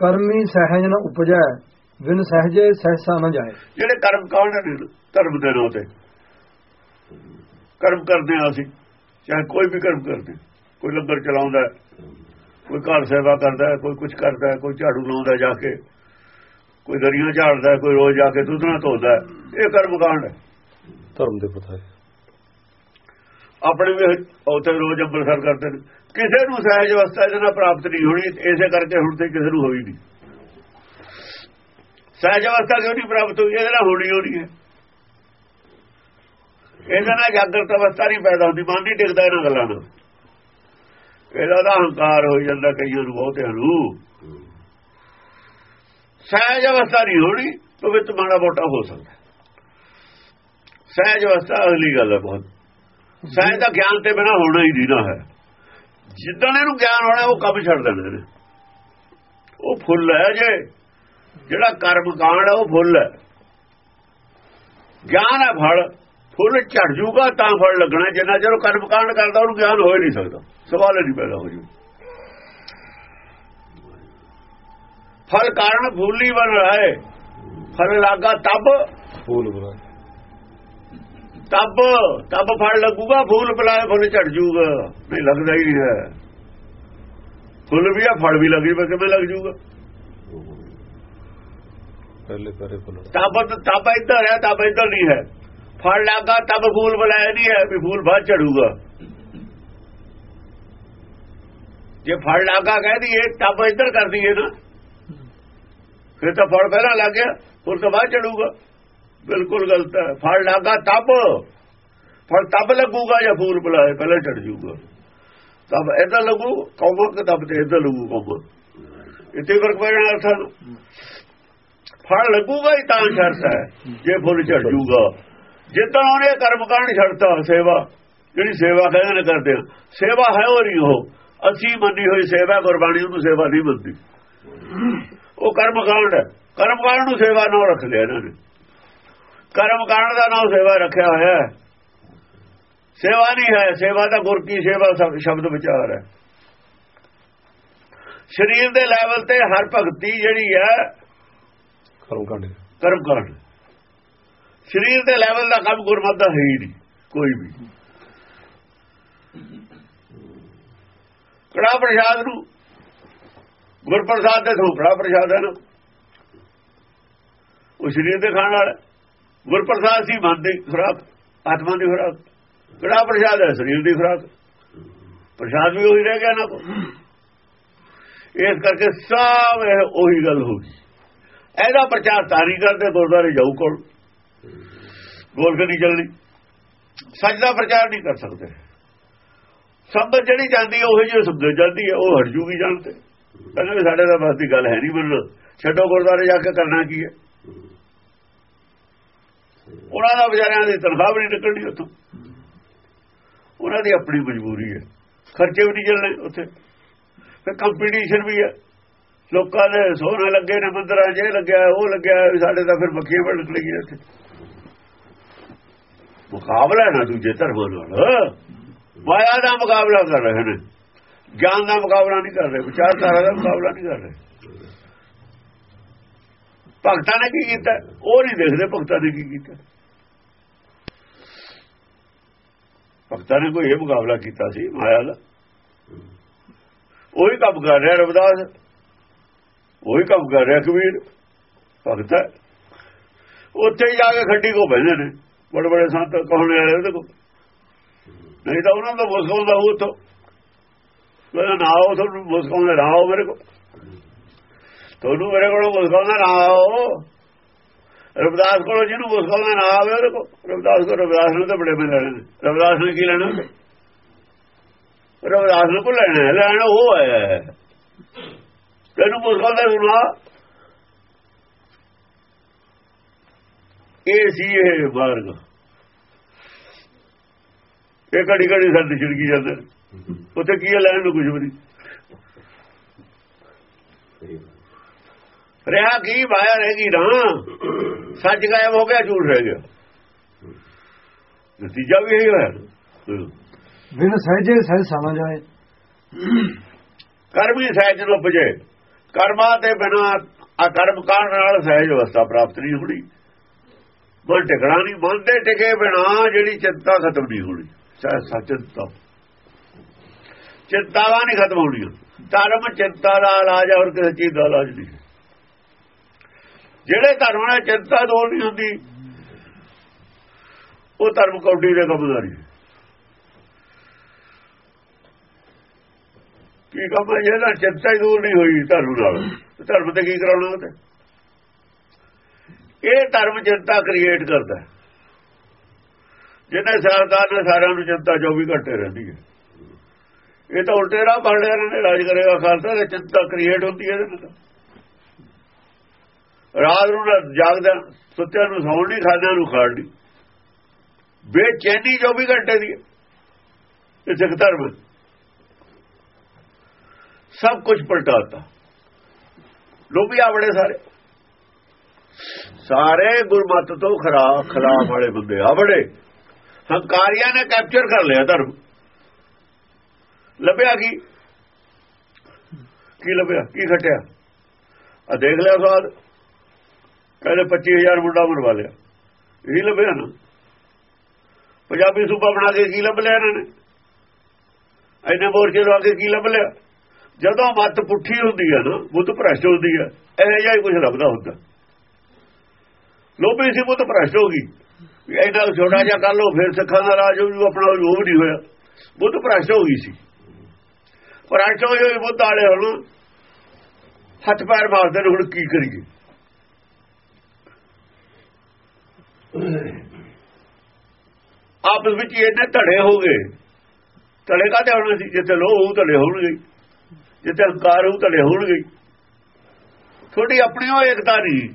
ਕਰਮੀ ਸਹਿਜ ਨ ਉਪਜੈ ਬਿਨ ਸਹਜੇ ਸਹਸਾ ਨ ਜਾਏ। ਜਿਹੜੇ ਕਰਮ ਕਾਂਡ ਨੇ? ਧਰਮ ਦੇ ਨਾਂ ਤੇ। ਕਰਮ ਕਰਦੇ ਆ ਅਸੀਂ ਚਾਹੇ ਕੋਈ ਵੀ ਕਰਮ ਕਰਦੇ। ਕੋਈ ਲੰਗਰ ਚਲਾਉਂਦਾ ਹੈ, ਕੋਈ ਘਰ ਸੇਵਾ ਕਰਦਾ ਹੈ, ਕੋਈ ਕੁਝ ਕਰਦਾ ਹੈ, ਕੋਈ ਝਾੜੂ ਲਾਉਂਦਾ ਜਾ ਕੇ ਕੋਈ ਦਰੀਆਂ ਝਾੜਦਾ ਹੈ, ਕੋਈ ਰੋਜ਼ ਜਾ ਕੇ ਦੁੱਧ ਨਾਲ ਧੋਦਾ ਹੈ। ਇਹ ਕਰਮ ਕਾਂਡ ਹੈ ਧਰਮ ਦੇ ਪਤਾ ਹੈ। ਆਪਣੇ ਵੀ ਉੱਥੇ ਰੋਜ਼ ਅੰਮ੍ਰਿਤਸਰ ਕਰਦੇ ਨੇ। ਕਿਸੇ ਨੂੰ ਸਹਿਜ ਅਵਸਥਾ ਇਹਦੇ ਨਾਲ ਪ੍ਰਾਪਤ ਨਹੀਂ ਹੋਣੀ, ਇਸੇ ਕਰਕੇ ਹੁਣ ਤੇ ਕਿਸੇ ਨੂੰ ਹੋਈ ਨਹੀਂ। ਸਹਿਜ ਅਵਸਥਾ ਕਿਉਂ ਨਹੀਂ ਪ੍ਰਾਪਤ ਹੋਈ? ਇਹਦੇ ਨਾਲ ਹੋਣੀ ਹੋਣੀ ਹੈ? ਇਹਦੇ ਨਾਲ ਜਾਗਰਤ ਅਵਸਥਾ ਨਹੀਂ ਪੈਦਾ ਹੁੰਦੀ, ਮਨ ਨਹੀਂ ਟਿਕਦਾ ਇਹਨਾਂ ਗੱਲਾਂ ਨਾਲ। ਇਹਦਾ ਤਾਂ ਹੰਕਾਰ ਹੋ ਜਾਂਦਾ ਕਈਆਂ ਨੂੰ, ਬਹੁਤਿਆਂ ਨੂੰ। ਸਹਿਜ ਅਵਸਥਾ ਨਹੀਂ ਹੋਣੀ ਤਾਂ ਵਿੱਚ ਮਾੜਾ ਮੋਟਾ ਹੋ ਸਕਦਾ ਸਹਿਜ ਅਵਸਥਾ ਅਗਲੀ ਗੱਲ ਹੈ ਬਹੁਤ। ਸਹਿਜ ਦਾ ਗਿਆਨ ਤੇ ਬਿਨਾ ਹੋਣਾ ਹੀ ਨਹੀਂ ਨਾ ਹੈ। ਜਿੱਦਣ ਇਹਨੂੰ ਗਿਆਨ ਹੋਣਾ, ਉਹ ਕੰਮ ਛੱਡ ਦੇਣੇ ਨੇ। ਉਹ ਫੁੱਲ ਹੈ ਜੇ। ਜਿਹੜਾ ਕਰਮ ਕਾਂਡ ਹੈ, ਉਹ ਫੁੱਲ ਹੈ। ਗਿਆਨ ਹੈ ਫਲ। ਫੁੱਲ ਝੜ ਜੂਗਾ, ਤਾਂ ਫਲ ਲੱਗਣਾ। ਜਿੰਨਾ ਚਿਰ ਉਹ ਕਰਮ ਕਾਂਡ ਕਰਦਾ, ਉਹਨੂੰ ਗਿਆਨ ਹੋ ਹੀ ਨਹੀਂ ਸਕਦਾ। ਸਵਾਲ ਹੀ ਨਹੀਂ ਪੈਦਾ ਹੋ ਜੂ। ਫਲ ਕਾਰਨ ਫੁੱਲੀ ਬਣ ਰਹਾ। ਹੈ ਫਲ ਲਾਗਾ ਤਬ। ਫੂਲ ਬਣਾ ਤਬ ਤਬ ਫਲ ਲੱਗੂਗਾ ਫੁੱਲ ਪਲਾਏ ਫੁੱਲ ਝੜ ਜੂਗਾ ਨਹੀਂ ਲੱਗਦਾ ਹੀ ਨਹੀਂ ਹੈ। ਫੁੱਲ ਵੀ ਆ ਫਲ ਵੀ ਲੱਗੀ ਪਰ ਕਿਵੇਂ ਲੱਗ ਜੂਗਾ ਪਹਿਲੇ ਪਹਿਰੇ ਫੁੱਲ ਤਬ ਤਬ ਇੱਧਰ ਹੈ ਤਬ ਇੱਧਰ ਨਹੀਂ ਹੈ। ਫਲ ਲੱਗਾ ਤਬ ਫੂਲ ਬੁਲਾਇਆ ਨਹੀਂ ਹੈ ਵੀ ਫੂਲ ਬਾਅਦ ਝੜੂਗਾ। ਜੇ ਫਲ ਲੱਗਾ ਕਹਿ ਦਈਏ ਤਬ ਇੱਧਰ ਕਰ ਦਈਏ ਨਾ। ਫਿਰ ਤਾਂ ਫਲ ਪਹਿਲਾਂ ਲੱਗ ਗਿਆ ਫੁੱਲ ਤੋਂ ਬਾਅਦ ਝੜੂਗਾ। ਬਿਲਕੁਲ ਗਲਤ ਹੈ। ਫਲ ਲੱਗਾ ਤਬ। ਫਲ ਤਬ ਲੱਗੂਗਾ ਜਾਂ ਫੂਲ ਬੁਲਾਏ, ਪਹਿਲਾਂ ਝੜ ਜੂਗਾ ਤਬ ਇੱਧਰ ਲੱਗੂ, ਕੌਮਾ ਤਬ ਤੇ ਇੱਧਰ ਲੱਗੂ ਕੌਮਾ। ਇੱਥੇ ਫ਼ਰਕ ਪੈ ਜਾਣਾ ਅਰਥਾਂ ਨੂੰ। ਫਲ ਲੱਗੂਗਾ ਹੀ ਤਾਂ ਸ਼ਰਤ ਹੈ, ਜੇ ਫੁੱਲ ਝੜ ਜੂਗਾ ਜਿੱਦਾਂ ਉਹਨੇ ਕਰਮਕਾਂਡ ਛੱਡਤਾ, ਸੇਵਾ, ਜਿਹੜੀ ਸੇਵਾ ਕਹਿੰਦੇ ਨੇ ਕਰਦੇ ਆ, ਸੇਵਾ ਹੈ ਉਹ ਨਹੀਂ ਉਹ। ਅਸੀਂ ਮੰਨੀ ਹੋਈ ਸੇਵਾ, ਗੁਰਬਾਣੀ ਉਹਨੂੰ ਸੇਵਾ ਨਹੀਂ ਮੰਨਦੀ। ਉਹ ਕਰਮ ਕਾਂਡ ਕਰਮ ਕਾਂਡ ਨੂੰ ਸੇਵਾ ਨਾ ਰੱਖ ਲਿਆ ਇਹਨਾਂ ਨੇ। ਕਰਮਕਾਂਡ ਦਾ ਨਾਮ ਸੇਵਾ ਰੱਖਿਆ ਹੋਇਆ ਹੈ। ਸੇਵਾ ਨਹੀਂ ਹੈ ਸੇਵਾ ਤਾਂ ਗੁਰ ਕੀ ਸੇਵਾ ਸ਼ਬ- ਸ਼ਬਦ ਵਿਚਾਰ ਹੈ। ਸਰੀਰ ਦੇ ਲੈਵਲ ਤੇ ਹਰ ਭਗਤੀ ਜਿਹੜੀ ਹੈ ਕਰਮ ਕਾਂਡੇ ਕਰਮ ਕਾਂਡ ਸਰੀਰ ਦੇ ਲੈਵਲ ਦਾ ਕੰਮ ਗੁਰਮਤਿ ਦਾ ਹੈ ਹੀ ਨਹੀਂ ਕੋਈ ਵੀ। ਕੜਾ ਪ੍ਰਸ਼ਾਦ ਨੂੰ ਗੁਰਪ੍ਰਸਾਦ ਦੇ ਤੋਂ ਕੜਾ ਪ੍ਰਸ਼ਾਦ ਹੈ ਨਾ। ਉਹ ਸਰੀਰ ਦੇ ਖਾਣ ਵਾਲਾ ਗੁਰਪ੍ਰਸਾਦ ਸੀ ਮਨ ਦੀ ਖੁਰਾਕ, ਆਤਮਾ ਦੀ ਖੁਰਾਕ, ਕਿਹੜਾ ਪ੍ਰਸ਼ਾਦ ਹੈ? ਸਰੀਰ ਦੀ ਖੁਰਾਕ। ਪ੍ਰਸ਼ਾਦ ਵੀ ਉਹੀ ਰਹਿ ਗਿਆ ਨਾ ਕੋ ਇਸ ਕਰਕੇ ਸਭ ਇਹ ਉਹੀ ਗੱਲ ਹੋ ਗਈ। ਇਹਦਾ ਪ੍ਰਚਾਰ ਤਾਰੀ ਕਰਦੇ ਗੁਰਦਾਰੇ ਜਾਊ ਕੋਲ। ਗੋਲ ਨਹੀਂ ਚੱਲਣੀ। ਸੱਚ ਦਾ ਪ੍ਰਚਾਰ ਨਹੀਂ ਕਰ ਸਕਦੇ। ਸੰਗਤ ਜਿਹੜੀ ਜਾਂਦੀ ਹੈ, ਉਹ ਜਿਹੀ ਸਮਝ ਜਾਂਦੀ ਹੈ, ਉਹ ਹਟ ਜੂਗੀ ਜਾਣਦੇ ਕਹਿੰਦੇ ਵੀ ਸਾਡੇ ਦਾ ਬਸ ਦੀ ਗੱਲ ਹੈ ਨਹੀਂ ਮੰਨਣਾ। ਛੱਡੋ ਗੁਰਦਾਰੇ ਜਾ ਕੇ ਕਰਨਾ ਕੀ ਹੈ? ਉਹਨਾਂ ਦਾ ਵਿਚਾਰਿਆਂ ਦੀ ਤਨਖਾਹ ਵੀ ਨਹੀਂ ਨਿਕਲਣੀ ਉੱਥੋਂ। ਉਹਨਾਂ ਦੀ ਆਪਣੀ ਮਜਬੂਰੀ ਹੈ। ਖਰਚੇ ਵੀ ਨਹੀਂ ਚੱਲਣੇ ਉੱਥੇ। ਫਿਰ ਕੰਪੀਟੀਸ਼ਨ ਵੀ ਹੈ। ਲੋਕਾਂ ਦੇ ਸੋਹਣੇ ਲੱਗੇ ਨੇ ਮੰਦਰਾਂ 'ਚ, ਇਹ ਲੱਗਿਆ, ਉਹ ਲੱਗਿਆ, ਵੀ ਸਾਡੇ ਤਾਂ ਫਿਰ ਮੱਖੀਆਂ ਵੜ ਨਿਕਲੇਗੀ ਇੱਥੇ। ਮੁਕਾਬਲਾ ਨਾ ਦੂਜੇ ਧਰਮਾਂ ਨਾਲ। ਮਾਇਆ ਦਾ ਮੁਕਾਬਲਾ ਕਰ ਰਹੇ ਨੇ। ਗਿਆਨ ਦਾ ਮੁਕਾਬਲਾ ਨਹੀਂ ਕਰ ਰਹੇ। ਵਿਚਾਰਧਾਰਾ ਦਾ ਮੁਕਾਬਲਾ ਨਹੀਂ ਕਰ ਰਹੇ। ਭਗਤਾਂ ਨੇ ਕੀ ਕੀਤਾ? ਉਹ ਨਹੀਂ ਦੇਖਦੇ ਭਗਤਾਂ ਨੇ ਕੀ ਕੀਤਾ? ਭਗਤਾਂ ਨੇ ਕੋਈ ਇਹ ਮੁਕਾਬਲਾ ਕੀਤਾ ਸੀ, ਮਾਇਆ ਦਾ। ਉਹੀ ਕੰਮ ਕਰ ਰਿਹਾ ਰਵਿਦਾਸ। ਉਹੀ ਕੰਮ ਕਰ ਰਿਹਾ ਕਬੀਰ। ਭਗਤ ਹੈ। ਉੱਥੇ ਹੀ ਜਾ ਕੇ ਖੱਡੀ ਕੋ ਬਹਿੰਦੇ ਨੇ। ਬੜੇ ਬੜੇ ਸੰਤ ਕਹਣ ਵਾਲੇ ਉਹਦੇ ਕੋ ਨਹੀਂ ਤਾਂ ਉਹਨਾਂ ਦਾ ਮੁਸਕਾਉਂਦਾ ਉਹ ਤੋਂ ਕਹਿੰਦਾ ਨਾ ਉਹ ਤੁਹਾਨੂੰ ਮੁਸਕਾਉਂਦਾ ਨਾ ਆਓ ਮੇਰੇ ਕੋ ਤੁਹਾਨੂੰ ਮੇਰੇ ਕੋਲੋਂ ਮੁਸਕਾਉਂਦਾ ਨਾ ਆਓ। ਰਵਿਦਾਸ ਕੋਲੋਂ ਜਿਹਨੂੰ ਮੁਸਕਾਉਂਦਾ ਨਾ ਆਵੇ, ਉਹਦੇ ਕੋਲ ਰਵਿਦਾਸ ਕੋ ਰਵਿਦਾਸ ਨੂੰ ਤਾਂ ਬੜੇ ਮੈਂ ਲੈਣੇ ਨੇ। ਰਵਿਦਾਸ ਨੇ ਕੀ ਲੈਣਾ? ਰਵਿਦਾਸ ਨੂੰ ਕੋ ਲੈਣਾ ਲੈਣਾ ਉਹ ਹੈ। ਤੈਨੂੰ ਮੁਸਕਾਉਂਦਾ ਸੁਣਾ। ਇਹ ਸੀ ਇਹ ਮਾਰਗ। ਇਹ ਘੜੀ ਘੜੀ ਸਾਡੇ ਛਿੜਕੀ ਜਾਂਦੇ ਉੱਥੇ ਕੀ ਹੈ ਲੈਣ ਨੂੰ ਕੁਝ ਵੀ ਨਹੀਂ। ਰਿਹਾ ਕੀ ਮਾਇਆ ਰਹਿ ਗਈ ਨਾ। ਸੱਚ ਗਾਇਬ ਹੋ ਗਿਆ ਝੂਠ ਰਹਿ ਗਿਆ। ਨਤੀਜਾ ਵੀ ਇਹੀ ਹੋਇਆ। ਬਿਨ ਸਹਜੇ ਸਹਸਾ ਨ ਜਾਏ ਕਰਮ ਹੀ ਸਹਿਜ ਨੂੰ ਉਪਜੇ। ਕਰਮਾਂ ਤੇ ਬਿਨਾ ਆ ਕਰਮ ਕਾਂਡ ਨਾਲ ਸਹਿਜ ਅਵਸਥਾ ਪ੍ਰਾਪਤ ਨਹੀਂ ਹੋਣੀ। ਮਨ ਟਿਕਣਾ ਨਹੀਂ ਮਨ ਦੇ ਟਿਕੇ ਬਿਨਾ ਜਿਹੜੀ ਚਿੰਤਾ ਖਤਮ ਨਹੀਂ ਹੋਣੀ। ਸਹਿ ਸਚਿੰਤਾ ਚਿੰਤਾਵਾਂ ਨਹੀਂ ਖਤਮ ਹੋਣੀਆਂ। ਧਰਮ ਚਿੰਤਾ ਦਾ ਇਲਾਜ ਹੋਰ ਕਿਸੇ ਚੀਜ਼ ਦਾ ਇਲਾਜ ਨਹੀਂ। ਜਿਹੜੇ ਧਰਮ ਨਾਲ ਚਿੰਤਾ ਦੂਰ ਨਹੀਂ ਹੁੰਦੀ, ਉਹ ਧਰਮ ਕੌਡੀ ਦੇ ਕਬਜ਼ਾਰੀ ਕੀ ਕੰਮ ਹੈ? ਚਿੰਤਾ ਹੀ ਦੂਰ ਨਹੀਂ ਹੋਈ ਧਰਮ ਨਾਲ। ਧਰਮ ਤੇ ਕੀ ਕਰਾਉਣਾ ਉਹਦੇ ਇਹ ਧਰਮ ਚਿੰਤਾ ਕ੍ਰੀਏਟ ਕਰਦਾ ਜਿਹਨੇ ਸਰਕਾਰ ਨੇ ਸਾਰਿਆਂ ਨੂੰ ਚਿੰਤਾ 24 ਘੰਟੇ ਰਹਿੰਦੀ ਹੈ। ਇਹ ਤਾਂ ਉਲਟੇ ਰਾਹ ਪੜ ਲਿਆ ਨੇ ਰਾਜ ਕਰੇਗਾ, ਖਾਲਸਾ, ਤੇ ਚਿੰਤਾ ਕ੍ਰੀਏਟ ਹੁੰਦੀ ਹੈ ਇਹਦੇ ਨਾਲ। ਰਾਤ ਨੂੰ ਨਾ ਜਾਗਦਾ, ਸੁੱਤਿਆਂ ਨੂੰ ਸੌਣ ਨਹੀਂ, ਖਾਦਿਆਂ ਨੂੰ ਖਾਣ ਨਹੀਂ। ਬੇਚੈਨੀ 24 ਘੰਟੇ ਦੀ ਇਹ ਸਿੱਖ ਧਰਮ ਸਭ ਕੁਝ ਪਲਟਾਤਾ ਲੋਭੀਆ ਬੜੇ ਸਾਰੇ। ਸਾਰੇ ਗੁਰਮਤ ਤੋਂ ਖਰਾਬ ਖਿਲਾਫ ਵਾਲੇ ਬੰਦੇ ਆ ਬੜੇ। ਹੰਕਾਰੀਆਂ ਨੇ ਕੈਪਚਰ ਕਰ ਲਿਆ ਧਰਮ। ਲੱਭਿਆ ਕੀ? ਕੀ ਲੱਭਿਆ? ਕੀ ਘਟਿਆ? ਆ ਦੇਖ ਲਿਆ ਸਵਾਦ ਕਹਿੰਦੇ 25000 ਮੁੰਡਾ ਮਰਵਾ ਲਿਆ। ਇਹ ਲੱਭਿਆ ਨਾ। ਪੰਜਾਬੀ ਸੂਬਾ ਬਣਾ ਕੇ ਕੀ ਲੱਭ ਲਿਆ ਇਹਨਾਂ ਨੇ? ਐਨੇ ਮੋਰਚੇ ਲਵਾ ਕੇ ਕੀ ਲੱਭ ਲਿਆ? ਜਦੋਂ ਮੱਤ ਪੁੱਠੀ ਹੁੰਦੀ ਹੈ ਨਾ, ਬੁੱਧ ਭ੍ਰਸ਼ਟ ਹੁੰਦੀ ਹੈ ਇਹ ਜਿਹਾ ਹੀ ਕੁਝ ਲੱਭਦਾ ਹੁੰਦਾ। ਲੋਭੀ ਸੀ, ਬੁੱਧ ਭ੍ਰਸ਼ਟ ਹੋ ਗਈ। ਵੀ ਇਹਨਾਂ ਛੋਟਾ ਜਿਹਾ ਕਰ ਲੋ ਫਿਰ ਸਿੱਖਾਂ ਦਾ ਰਾਜ ਹੋ ਆਪਣਾ ਉਹ ਨਹੀਂ ਹੋਇਆ। ਬੁੱਧ ਭ੍ਰਸ਼ਟ ਹੋ ਗਈ ਸੀ। ਭ੍ਰਸ਼ਟ ਹੋਏ ਹੋਏ ਬੁੱਧ ਵਾਲੇ ਹੁਣ ਹੱਥ ਪੈਰ ਮਾਰਦੇ ਨੇ, ਹੁਣ ਕੀ ਕਰੀਏ? ਆਪਸ ਵਿੱਚ ਹੀ ਇਹਨੇ ਧੜੇ ਹੋ ਗਏ। ਧੜੇ ਕਾਹਦੇ ਹੋਣੇ ਸੀ ਜਿੱਥੇ ਲੋਹ ਹੋਊ ਧੜੇ ਹੋਣਗੇ। ਜਿੱਥੇ ਹੰਕਾਰ ਹੋਊ ਧੜੇ ਹੋਣਗੇ। ਥੋੜੀ ਆਪਣੀ ਉਹ ਏਕਤਾ ਨਹੀਂ।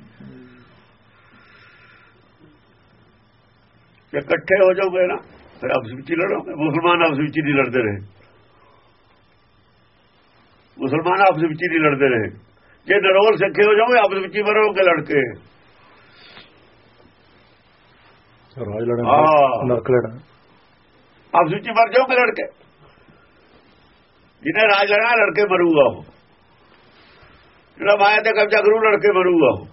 ਜੇ ਇਕੱਠੇ ਹੋ ਜਾਓਗੇ ਨਾ, ਫਿਰ ਆਪਸ ਵਿੱਚ ਹੀ ਲੜੋਗੇ। ਮੁਸਲਮਾਨ ਆਪਸ ਵਿੱਚ ਹੀ ਨਹੀਂ ਲੜਦੇ ਰਹੇ। ਮੁਸਲਮਾਨ ਆਪਸ ਵਿੱਚ ਹੀ ਨਹੀਂ ਲੜਦੇ ਰਹੇ। ਜੇ ਨਰੋਲ ਸਿੱਖੇ ਹੋ ਜਾਓਗੇ, ਆਪਸ ਵਿੱਚ ਹੀ ਮਰੋਗੇ ਲੜ ਕੇ ਰਾਜ ਲੜਨ ਹਾਂ। ਨਰਕ ਲੜਨ। ਆਪਸ ਵਿੱਚ ਹੀ ਮਰ ਜਾਓਗੇ ਲੜ ਕੇ ਜਿਹਨੇ ਰਾਜ ਲੜਨਾ ਲੜ ਕੇ ਮਰੂਗਾ ਉਹ। ਜਿਹੜਾ ਮਾਇਆ ਤੇ ਕਬਜ਼ਾ ਕਰੂ ਲੜ ਕੇ ਮਰੂਗਾ ਉਹ।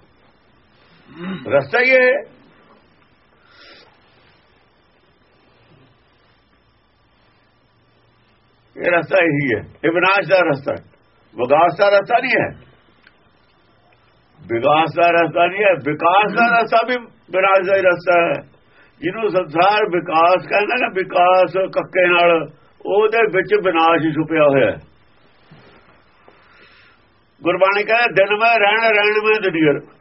ਰਸਤਾ ਹੀ ਹੈ ਇਹ ਰਸਤਾ ਇਹੀ ਹੈ। ਇਹ ਵਿਨਾਸ਼ ਦਾ ਰਸਤਾ ਹੈ। ਵਿਕਾਸ ਦਾ ਰਸਤਾ ਨਹੀਂ ਹੈ। ਵਿਕਾਸ ਦਾ ਰਸਤਾ ਨਹੀਂ ਹੈ। ਵਿਕਾਸ ਦਾ ਰਸਤਾ ਵੀ ਵਿਨਾਸ਼ ਦਾ ਹੀ ਰਸਤਾ ਹੈ। ਜਿਹਨੂੰ ਸੰਸਾਰ ਵਿਕਾਸ ਕਹਿੰਦਾ ਨਾ, ਵਿਕਾਸ ਕੱਕੇ ਨਾਲ, ਉਹਦੇ ਵਿੱਚ ਵਿਨਾਸ਼ ਛੁਪਿਆ ਹੋਇਆ ਹੈ। ਗੁਰਬਾਣੀ ਕਹਿੰਦਾ, ਦਿਨ ਮੈਂ ਰਹਿਣ ਰਹਿਣ ਮੈਂ ਦੁਨੀਅਰ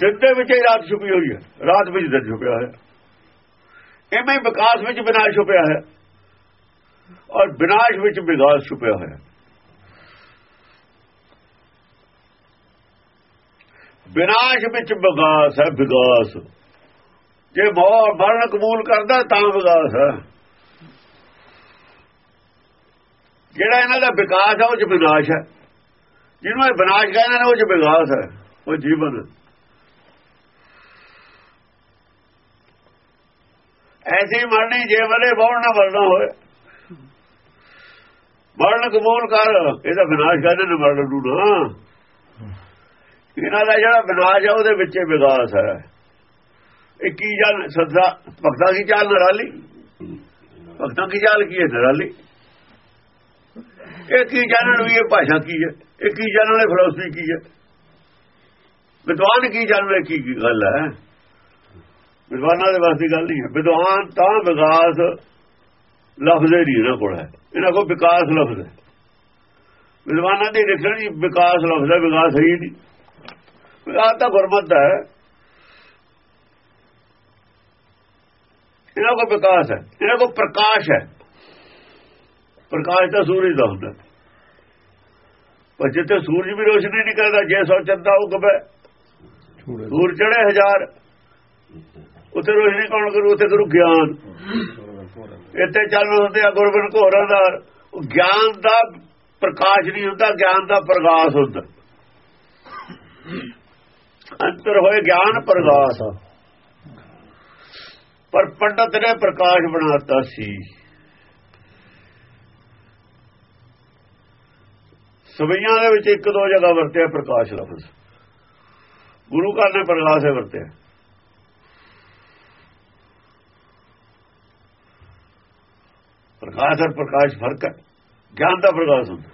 ਦਿਨ ਦੇ ਵਿੱਚ ਹੀ ਰਾਤ ਛੁਪੀ ਹੋਈ ਹੈ। ਰਾਤ ਵਿੱਚ ਦਿਨ ਛੁਪਿਆ ਹੋਇਆ। ਐਵੇਂ ਹੀ ਵਿਕਾਸ ਵਿੱਚ ਵਿਨਾਸ਼ ਛੁਪਿਆ ਹੈ। ਔਰ ਵਿਨਾਸ਼ ਵਿੱਚ ਵਿਕਾਸ ਛੁਪਿਆ ਹੋਇਆ ਵਿਨਾਸ਼ ਵਿੱਚ ਵਿਕਾਸ ਹੈ ਵਿਕਾਸ ਜੇ ਮੌਤ ਮਰਨ ਕਬੂਲ ਕਰਦਾ, ਤਾਂ ਵਿਕਾਸ ਹੈ। ਜਿਹੜਾ ਇਹਨਾਂ ਦਾ ਵਿਕਾਸ ਹੈ, ਉਹ ਚ ਵਿਨਾਸ਼ ਹੈ। ਜਿਹਨੂੰ ਇਹ ਵਿਨਾਸ਼ ਕਹਿੰਦੇ ਨੇ, ਉਹ ਚ ਵਿਕਾਸ ਹੈ, ਉਹ ਜੀਵਨ। ਐਸੀ ਮਰਨੀ ਜੇ ਵਲੇ ਬੌਣ ਨਾ ਮਰਨਾ ਹੋਏ। ਮਰਨ ਕਬੂਲ ਕਰ ਇਹਦਾ ਵਿਨਾਸ਼ ਕਹਿੰਦੇ ਨੇ ਮਰਨ ਨੂੰ ਨਾ। ਇਹਨਾਂ ਦਾ ਜਿਹੜਾ ਵਿਨਾਸ਼ ਹੈ ਉਹਦੇ ਵਿੱਚ ਹੀ ਵਿਕਾਸ ਹੈ। ਇਹ ਕੀ ਜਾਣ ਸਦਾ, ਭਗਤਾਂ ਦੀ ਚਾਲ ਨਰਾਲੀ? ਭਗਤਾਂ ਦੀ ਚਾਲ ਕੀ ਹੈ ਨਰਾਲੀ? ਇਹ ਕੀ ਜਾਣਨ ਵੀ, ਇਹ ਭਾਸ਼ਾ ਕੀ ਹੈ? ਇਹ ਕੀ ਜਾਣਨ ਵਾਲੀ ਫਿਲਾਸਫੀ ਕੀ ਹੈ? ਵਿਦਵਾਨ ਕੀ ਜਾਣਨ ਕੀ ਕੀ ਗੱਲ ਹੈ? ਵਿਦਵਾਨਾਂ ਦੇ ਵਾਸਤੇ ਗੱਲ ਨਹੀਂ ਹੈ। ਵਿਦਵਾਨ ਤਾਂ ਵਿਕਾਸ ਲਫ਼ਜ਼ ਹੀ ਇਹਨਾਂ ਕੋਲ ਹੈ। ਇਹਨਾਂ ਕੋਲ ਵਿਕਾਸ ਲਫ਼ਜ਼ ਹੈ। ਵਿਦਵਾਨਾਂ ਦੀ ਲਿਖਣ ਜੀ ਵਿਕਾਸ ਲਫ਼ਜ਼ ਹੈ, ਵਿਕਾਸ ਹੈ ਹੀ ਨਹੀਂ। ਵਿਕਾਸ ਤਾਂ ਗੁਰਮਤ ਦਾ ਹੈ। ਇਹਨਾਂ ਕੋਲ ਵਿਕਾਸ ਹੈ। ਇਹਨਾਂ ਕੋਲ ਪ੍ਰਕਾਸ਼ ਹੈ। ਪ੍ਰਕਾਸ਼ ਤਾਂ ਸੂਰਜ ਦਾ ਹੁੰਦਾ। ਪਰ ਜਿੱਥੇ ਸੂਰਜ ਵੀ ਰੋਸ਼ਨੀ ਨਹੀਂ ਕਰਦਾ ਜੇ ਸੋ ਚੰਦਾ ਉਹ ਕਬੇ ਛੂੜੇ ਸੂਰ ਚੜੇ ਹਜ਼ਾਰ। ਉੱਥੇ ਰੋਸ਼ਨੀ ਕੌਣ ਕਰੂ? ਉੱਥੇ ਕਰੂ ਗਿਆਨ। ਇੱਥੇ ਚੱਲ ਹੁੰਦੇ ਆ ਗੁਰਬਨ ਘੋਰਾਦਾਰ ਉਹ ਗਿਆਨ ਦਾ ਪ੍ਰਕਾਸ਼ ਨਹੀਂ ਹੁੰਦਾ ਗਿਆਨ ਦਾ ਪ੍ਰਗਾਸ ਹੁੰਦਾ। ਅੰਤਰ ਹੋਏ ਗਿਆਨ ਪ੍ਰਗਾਸ। ਪਰ ਪੰਡਤ ਨੇ ਪ੍ਰਕਾਸ਼ ਬਣਾਤਾ ਸੀ। ਸਵਈਆਂ ਦੇ ਵਿੱਚ ਇੱਕ ਦੋ ਜਗ੍ਹਾ ਵਰਤਿਆ ਪ੍ਰਕਾਸ਼ ਲਫ਼ਜ਼। ਗੁਰੂ ਘਰ ਨੇ ਪ੍ਰਕਾਸ਼ ਵਰਤਿਆ। ਪ੍ਰਕਾਸ਼ ਔਰ ਪ੍ਰਕਾਸ਼ ਫ਼ਰਕ ਹੈ। ਗਿਆਨ ਦਾ ਪ੍ਰਕਾਸ਼ ਹੁੰਦਾ।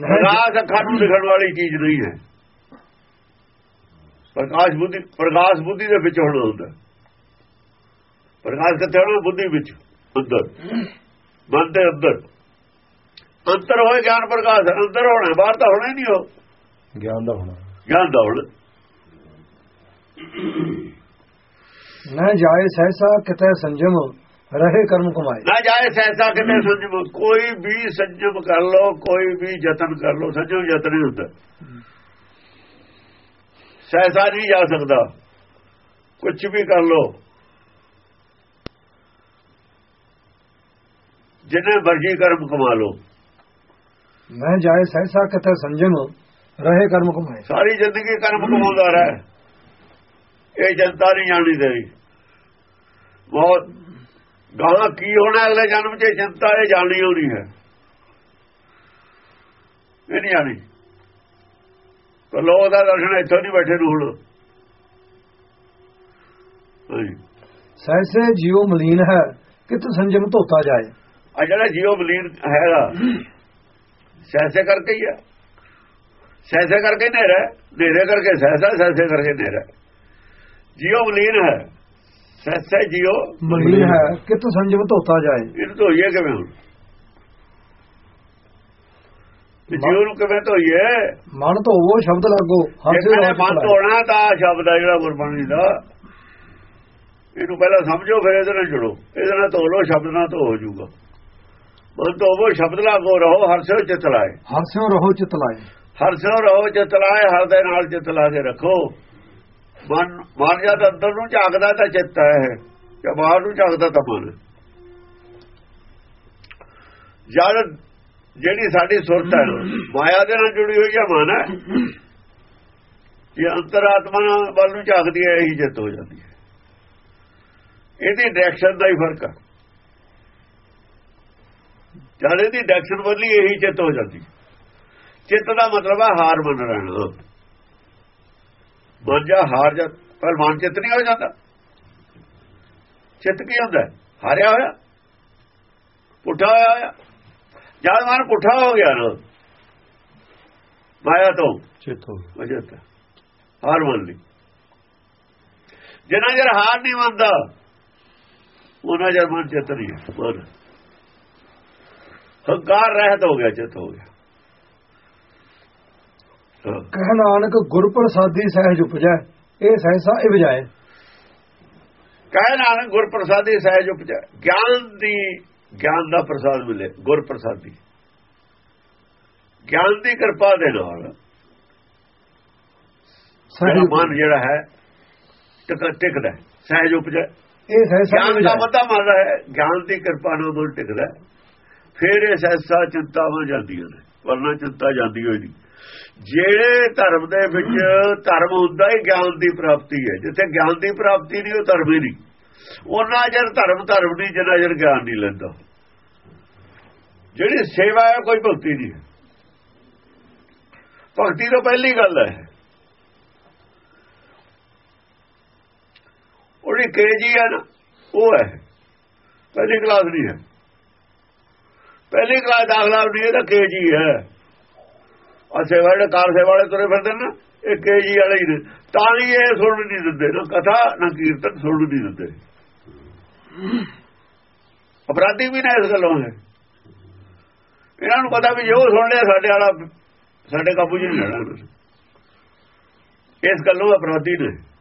ਪ੍ਰਕਾਸ਼ ਅੱਖਾਂ ਨੂੰ ਦਿਖਣ ਵਾਲੀ ਚੀਜ਼ ਨਹੀਂ ਹੈ। ਪ੍ਰਕਾਸ਼ ਬੁੱਧੀ ਪ੍ਰਕਾਸ਼ ਬੁੱਧੀ ਦੇ ਵਿੱਚ ਹੋਣਾ ਹੁੰਦਾ। ਪ੍ਰਕਾਸ਼ ਕਿੱਥੇ ਹੋਣਾ? ਬੁੱਧੀ ਵਿੱਚ ਅੰਦਰ। ਮਨ ਦੇ ਅੰਦਰ। ਅੰਦਰ ਹੋਏ ਗਿਆਨ ਪ੍ਰਕਾਸ਼ ਅੰਦਰ ਹੋਣਾ ਬਾਹਰ ਤਾਂ ਹੋਣਾ ਹੀ ਨਹੀਂ ਹੋ ਗਿਆਨ ਦਾ ਹੋਣਾ। ਗਿਆਨ ਦਾ ਹੋਣਾ। ਨਹਿ ਜਾਏ ਸਹਿਸਾ ਕਿਤੇ ਸੰਜਮ ਰਹੇ ਕਰਮ ਕਮਾਏ। ਨਾ ਜਾਏ ਸੈਸਾ ਕਿਤੇ ਸੰਜਮ ਕੋਈ ਵੀ ਸੰਜਮ ਕਰ ਲੋ ਕੋਈ ਵੀ ਯਤਨ ਕਰ ਲੋ ਸੰਜਮ ਯਤਨ ਹੀ ਹੁੰਦਾ। ਸੈਸਾ ਨਹੀਂ ਜਾ ਸਕਦਾ। ਕੁਝ ਵੀ ਕਰ ਲੋ ਜਿੰਨੇ ਮਰਜ਼ੀ ਕਰਮ ਕਮਾ ਲੋ ਨਹਿ ਜਾਏ ਸਹਿਸਾ ਕਿਤੇ ਸੰਜਮ ਰਹੇ ਕਰਮ ਕਮਾਏ। ਸਾਰੀ ਜ਼ਿੰਦਗੀ ਕਰਮ ਕਮਾਉਂਦਾ ਰਹਿ। ਇਹ ਜਨਤਾ ਨਹੀਂ ਜਾਣੀ ਤੇਰੀ। ਬਹੁਤ ਗਾਹਾਂ ਕੀ ਹੋਣਾ ਅਗਲੇ ਜਨਮ 'ਚ? ਜਨਤਾ ਇਹ ਜਾਣੀ ਹੋਣੀ ਹੈ। ਇਹ ਨਹੀਂ ਜਾਣੀ ਪਰ ਲੋਕ ਦਾ ਦਰਸ਼ਨ ਇੱਥੋਂ ਨਹੀਂ ਬੈਠੇ ਨੂੰ ਹੁਣ। ਸਹਿਸੇ ਜੀਉ ਮਲੀਨ ਹੈ ਕਿਤ ਸੰਜਮ ਧੋਤਾ ਜਾਏ। ਆ ਜਿਹੜਾ ਜੀਵ ਬਲੀਨ ਹੈਗਾ ਸੈਸੇ ਕਰਕੇ ਹੀ ਆ। ਸੈਸੇ ਕਰਕੇ ਨੇਰਾ ਨੇਰੇ ਕਰਕੇ ਸੈਸਾ ਸੈਸੇ ਕਰਕੇ ਨੇਰਾ ਜੀਵ ਬਲੀਨ ਹੈ। ਸੈਸੇ ਜੀਵ ਮਲੀਨ ਹੈ ਕਿਤ ਸੰਜਮ ਧੋਤਾ ਜਾਏ। ਇਹਨੂੰ ਧੋਈਏ ਕਿਵੇਂ ਹੁਣ? ਤੇ ਜੀਵ ਨੂੰ ਕਿਵੇਂ ਧੋਈਏ? ਮਨ ਤੋਂ ਉਹ ਸ਼ਬਦ ਲਾਗੋ ਜੇ ਮਨ। ਧੋਣਾ ਤਾਂ ਸ਼ਬਦ ਆ ਜਿਹੜਾ ਗੁਰਬਾਣੀ ਦਾ। ਇਹਨੂੰ ਪਹਿਲਾਂ ਸਮਝੋ ਫਿਰ ਇਹਦੇ ਨਾਲ ਜੁੜੋ। ਇਹਦੇ ਨਾਲ ਧੋ ਲੋ ਸ਼ਬਦ ਨਾਲ ਧੋ ਹੋ ਜਾਊਗਾ। ਮਨ ਤੋਂ ਉਹ ਸ਼ਬਦ ਲਾਗੋ ਰਹੋ ਹਰਸੇ ਚਿਤ ਲਾਏ। ਹੱਸਿਓ ਰਹੋ ਚਿਤ ਲਾਏ। ਹਰਸਿਓ ਰਹੋ ਚਿਤ ਲਾਏ ਹਰ ਦੇ ਨਾਲ ਚਿਤ ਲਾ ਕੇ ਰੱਖੋ। ਮਨ ਮਨ ਜਦ ਅੰਦਰ ਨੂੰ ਝਾਕਦਾ ਤਾਂ ਚਿੱਤ ਹੈ ਇਹ। ਜੇ ਬਾਹਰ ਨੂੰ ਝਾਕਦਾ ਤਾਂ ਮਨ। ਜਦ ਜਿਹੜੀ ਸਾਡੀ ਸੁਰਤ ਹੈ, ਮਾਇਆ ਦੇ ਨਾਲ ਜੁੜੀ ਹੋਈ ਹੈ ਮਨ ਹੈ ਇਹ ਅੰਤਰਾਤਮਾ ਨਾਲ ਵੱਲ ਨੂੰ ਝਾਕਦੀ ਹੈ, ਇਹੀ ਜਿੱਤ ਹੋ ਜਾਂਦੀ ਹੈ। ਇਹਦੀ ਡਾਇਰੈਕਸ਼ਨ ਦਾ ਹੀ ਫ਼ਰਕ ਹੈ। ਜਦ ਇਹਦੀ ਡਾਇਰੈਕਸ਼ਨ ਬਦਲੀ, ਇਹੀ ਜਿੱਤ ਹੋ ਜਾਂਦੀ ਚਿੱਤ ਦਾ ਮਤਲਬ ਹੈ ਹਾਰ ਮੰਨ ਰਹਿਣਾ। ਮਨ ਜਾ ਹਾਰ ਜਾ ਮਨ ਚਿੱਤ ਨਹੀਂ ਹੋ ਜਾਂਦਾ। ਚਿੱਤ ਕੀ ਹੁੰਦਾ? ਹਾਰਿਆ ਹੋਇਆ। ਪੁੱਠਾ ਹੋਇਆ ਜਦ ਮਨ ਪੁੱਠਾ ਹੋ ਗਿਆ ਨਾ ਮਾਇਆ ਤੋਂ ਚਿੱਤ ਹੋ ਗਿਆ। ਹਾਰ ਮੰਨ ਲਈ। ਜਿੰਨਾ ਜਰ ਹਾਰ ਨਹੀਂ ਮੰਨਦਾ ਉਹਨਾਂ ਜਰ ਮਨ ਚਿੱਤ ਨਹੀਂ ਮਨ। ਹੰਕਾਰ ਰਹਿਤ ਹੋ ਗਿਆ ਚਿੱਤ ਹੋ ਗਿਆ। ਕਹਿ ਨਾਨਕ ਗੁਰ ਪ੍ਰਸਾਦੀ ਸਹਿਜ ਉਪਜੈ ਇਹ ਸਹਿਸਾ ਇਹ ਵਜਾਏ ਕਹਿ ਨਾਨਕ ਗੁਰ ਪ੍ਰਸਾਦੀ ਸਹਿਜ ਉਪਜੈ ਗਿਆਨ ਦੀ ਗਿਆਨ ਦਾ ਪ੍ਰਸਾਦ ਮਿਲੇ ਗੁਰ ਪ੍ਰਸਾਦੀ। ਗਿਆਨ ਦੀ ਕਿਰਪਾ ਦੇ ਨਾਲ ਸਹਿਜ ਮਨ ਜਿਹੜਾ ਹੈ ਟਿਕ ਟਿਕਦਾ ਸਹਿਜ ਉਪਜੈ। ਇਹ ਸਹਿਸਾ ਗਿਆਨ ਦਾ ਮਤਾ ਮੰਨਦਾ ਹੈ ਗਿਆਨ ਦੀ ਕਿਰਪਾ ਨਾਲ ਮਨ ਟਿਕਦਾ। ਫਿਰ ਇਹ ਸਹਿਸਾ ਚਿੰਤਾਵਾਂ ਜਾਂਦੀਆਂ ਨੇ ਵਰਨਾ ਚਿੰਤਾ ਜਾਂਦੀ ਹੋਈ ਨਹੀਂ। ਜਿਹੜੇ ਧਰਮ ਦੇ ਵਿੱਚ ਧਰਮ ਹੁੰਦਾ ਹੀ ਗਿਆਨ ਦੀ ਪ੍ਰਾਪਤੀ ਹੈ। ਜਿੱਥੇ ਗਿਆਨ ਦੀ ਪ੍ਰਾਪਤੀ ਨਹੀਂ, ਉਹ ਧਰਮ ਹੀ ਨਹੀਂ। ਉਹਨਾਂ ਜਰ ਧਰਮ ਧਰਮ ਨਹੀਂ, ਜਿੰਨਾ ਜਰ ਗਿਆਨ ਨਹੀਂ ਲੈਂਦਾ। ਜਿਹੜੀ ਸੇਵਾ ਹੈ ਕੋਈ ਭਗਤੀ ਨਹੀਂ ਹੈ। ਭਗਤੀ ਤੋਂ ਪਹਿਲੀ ਗੱਲ ਹੈ। ਉਹਦੀ ਕੇਜੀ ਹੈ ਨਾ, ਉਹ ਹੈ। ਪਹਿਲੀ ਕਲਾਸ ਨਹੀਂ ਹੈ। ਪਹਿਲੀ ਕਲਾਸ ਦਾਖਲਾ ਨਹੀਂ ਇਹਦਾ ਕੇਜੀ ਹੈ। ਆ ਸੇਵਾ ਜਿਹੜੇ ਕਾਰ ਸੇਵਾ ਵਾਲੇ ਤੁਰੇ ਫਿਰਦੇ ਨਾ ਇਹ ਕੇਜੀ ਵਾਲੇ ਹੀ ਨੇ। ਤਾਂ ਹੀ ਇਹ ਸੁਣ ਨਹੀਂ ਦਿੰਦੇ, ਨਾ ਕਥਾ, ਨਾ ਕੀਰਤਨ ਸੁਣ ਨਹੀਂ ਦਿੰਦੇ। ਅਪਰਾਧੀ ਵੀ ਨਾ ਇਸ ਗੱਲੋਂ ਹੈ ਇਹਨਾਂ ਨੂੰ ਪਤਾ ਵੀ ਜੋ ਸੁਣ ਲਿਆ, ਸਾਡੇ ਵਾਲਾ, ਸਾਡੇ ਕਾਬੂ 'ਚ ਨਹੀਂ ਰਹਿਣਾ। ਇਸ ਗੱਲੋਂ ਅਪਰਾਧੀ ਨੇ।